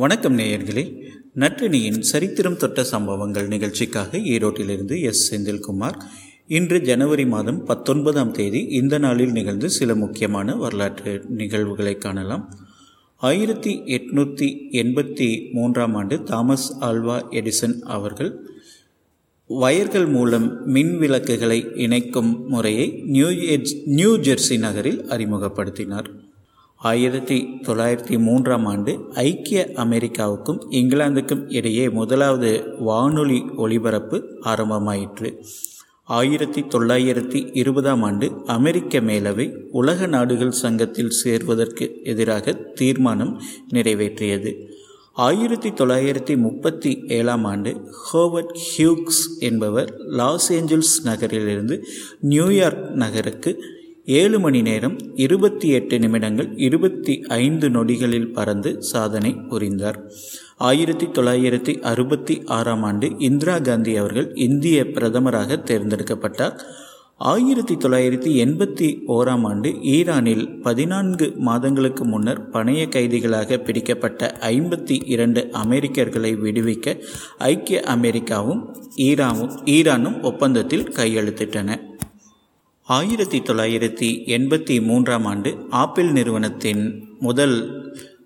வணக்கம் நேயர்களே. நற்றினியின் சரித்திரம் தொட்ட சம்பவங்கள் நிகழ்ச்சிக்காக ஈரோட்டிலிருந்து எஸ். செந்தில்குமார். இன்று ஜனவரி மாதம் பத்தொன்பதாம் தேதி இந்த நாளில் நிகழ்ந்து சில முக்கியமான வரலாற்று நிகழ்வுகளை காணலாம். ஆயிரத்தி எட்நூற்றி எண்பத்தி மூன்றாம் ஆண்டு தாமஸ் ஆல்வா எடிசன் அவர்கள் வயர்கள் மூலம் மின் விளக்குகளை இணைக்கும் முறையை நியூ நியூ ஜெர்சி நகரில் அறிமுகப்படுத்தினார். ஆயிரத்தி தொள்ளாயிரத்தி மூன்றாம் ஆண்டு ஐக்கிய அமெரிக்காவுக்கும் இங்கிலாந்துக்கும் இடையே முதலாவது வானொலி ஒலிபரப்பு ஆரம்பமாயிற்று. ஆயிரத்தி தொள்ளாயிரத்தி இருபதாம் ஆண்டு அமெரிக்க மேலவை உலக நாடுகள் சங்கத்தில் சேர்வதற்கு எதிராக தீர்மானம் நிறைவேற்றியது. ஆயிரத்தி தொள்ளாயிரத்தி முப்பத்தி ஏழாம் ஆண்டு ஹோவர்ட் ஹியூக்ஸ் என்பவர் லாஸ் ஏஞ்சல்ஸ் நகரிலிருந்து நியூயார்க் நகருக்கு ஏழு மணி நேரம் இருபத்தி எட்டு நிமிடங்கள் இருபத்தி ஐந்து நொடிகளில் பறந்து சாதனை புரிந்தார். ஆயிரத்தி தொள்ளாயிரத்தி அறுபத்தி ஆறாம் ஆண்டு இந்திரா காந்தி அவர்கள் இந்திய பிரதமராக தேர்ந்தெடுக்கப்பட்டார். ஆயிரத்தி தொள்ளாயிரத்தி எண்பத்தி ஓராம் ஆண்டு ஈரானில் பதினான்கு மாதங்களுக்கு முன்னர் பணைய கைதிகளாக பிடிக்கப்பட்ட ஐம்பத்தி இரண்டு அமெரிக்கர்களை விடுவிக்க ஐக்கிய அமெரிக்காவும் ஈரானும் ஈரானும் ஒப்பந்தத்தில் கையெழுத்திட்டன. ஆயிரத்தி தொள்ளாயிரத்தி எண்பத்தி மூன்றாம் ஆண்டு ஆப்பிள் நிறுவனத்தின் முதல்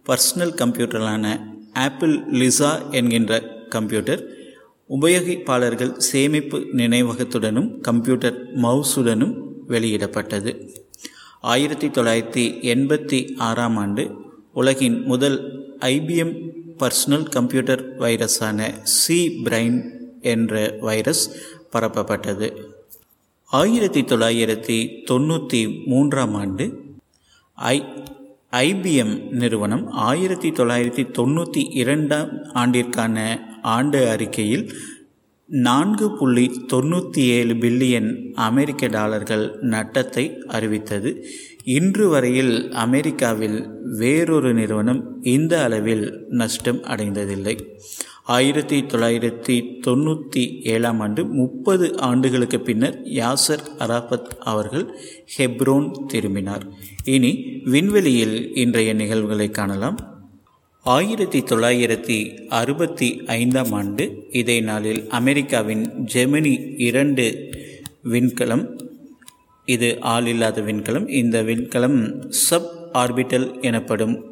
பர்சனல் கம்ப்யூட்டரான ஆப்பிள் லிசா என்கின்ற கம்ப்யூட்டர் உபயோகிப்பாளர்கள் சேமிப்பு நினைவகத்துடனும் கம்ப்யூட்டர் மவுஸுடனும் வெளியிடப்பட்டது. ஆயிரத்தி தொள்ளாயிரத்தி எண்பத்தி ஆறாம் ஆண்டு உலகின் முதல் ஐபிஎம் பர்சனல் கம்ப்யூட்டர் வைரஸான சி பிரைன் என்ற வைரஸ் பரப்பப்பட்டது. ஆயிரத்தி தொள்ளாயிரத்தி தொண்ணூற்றி மூன்றாம் ஆண்டு ஐ ஐபிஎம் நிறுவனம் ஆயிரத்தி தொள்ளாயிரத்தி தொண்ணூற்றி இரண்டாம் ஆண்டிற்கான ஆண்டு அறிக்கையில் நான்கு புள்ளி தொண்ணூற்றி ஏழு பில்லியன் அமெரிக்க டாலர்கள் நட்டத்தை அறிவித்தது. இன்று வரையில் அமெரிக்காவில் வேறொரு நிறுவனம் இந்த அளவில் நஷ்டம் அடைந்ததில்லை. ஆயிரத்தி தொள்ளாயிரத்தி தொண்ணூற்றி ஏழாம் ஆண்டு முப்பது ஆண்டுகளுக்கு பின்னர் யாசர் அராபத் அவர்கள் ஹெப்ரோன் திரும்பினார். இனி விண்வெளியில் இன்றைய நிகழ்வுகளை காணலாம். ஆயிரத்தி தொள்ளாயிரத்தி அறுபத்தி ஐந்தாம் ஆண்டு இதே நாளில் அமெரிக்காவின் ஜெமினி இரண்டு விண்கலம் இது ஆள் இல்லாத விண்கலம் இந்த விண்கலம் சப் ஆர்பிட்டல் எனப்படும்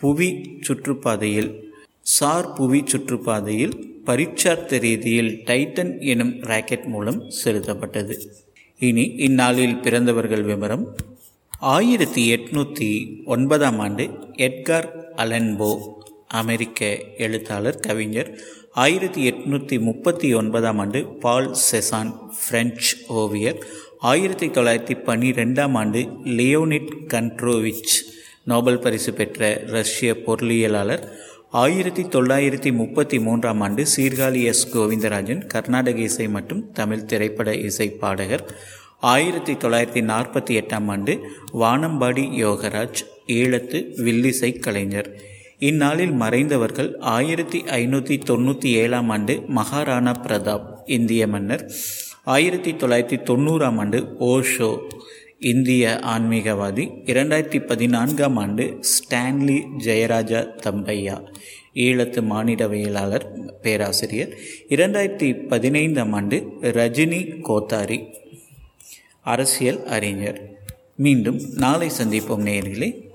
புவி சுற்றுப்பாதையில் சார் புவி சுற்றுப்பாதையில் பரீட்சார்த்த ரீதியில் டைட்டன் எனும் ராக்கெட் மூலம் செலுத்தப்பட்டது. இனி இந்நாளில் பிறந்தவர்கள் விவரம். ஆயிரத்தி எட்நூற்றி ஒன்பதாம் ஆண்டு எட்கார் அலன்போ அமெரிக்க எழுத்தாளர் கவிஞர் ஆயிரத்தி எட்நூற்றி முப்பத்தி ஒன்பதாம் ஆண்டு பால் செசான் பிரெஞ்சு ஓவியர் ஆயிரத்தி தொள்ளாயிரத்தி பன்னிரெண்டாம் ஆண்டு லியோனிட் கண்ட்ரோவிச் நோபல் பரிசு பெற்ற ரஷ்ய பொருளியலாளர் ஆயிரத்தி தொள்ளாயிரத்தி முப்பத்தி மூன்றாம் ஆண்டு சீர்காழி எஸ். கோவிந்தராஜன் கர்நாடக இசை மற்றும் தமிழ் திரைப்பட இசை பாடகர். ஆயிரத்தி தொள்ளாயிரத்தி நாற்பத்தி எட்டாம் ஆண்டு வானம்பாடி யோகராஜ் ஈழத்து வில்லிசை கலைஞர். இந்நாளில் மறைந்தவர்கள் ஆயிரத்தி ஐநூற்றி தொண்ணூற்றி ஏழாம் ஆண்டு மகாராணா பிரதாப் இந்திய மன்னர். ஆயிரத்தி தொள்ளாயிரத்தி தொண்ணூறாம் ஆண்டு ஓஷோ இந்திய ஆன்மீகவாதி இரண்டாயிரத்தி பதினான்காம் ஆண்டு ஸ்டான்லி ஜெயராஜா தம்பையா ஈழத்து மானிடவியலாளர் பேராசிரியர். இரண்டாயிரத்தி பதினைந்தாம் ஆண்டு ரஜினி கோத்தாரி அரசியல் அறிஞர். மீண்டும் நாளை சந்திப்போம் நேர்களே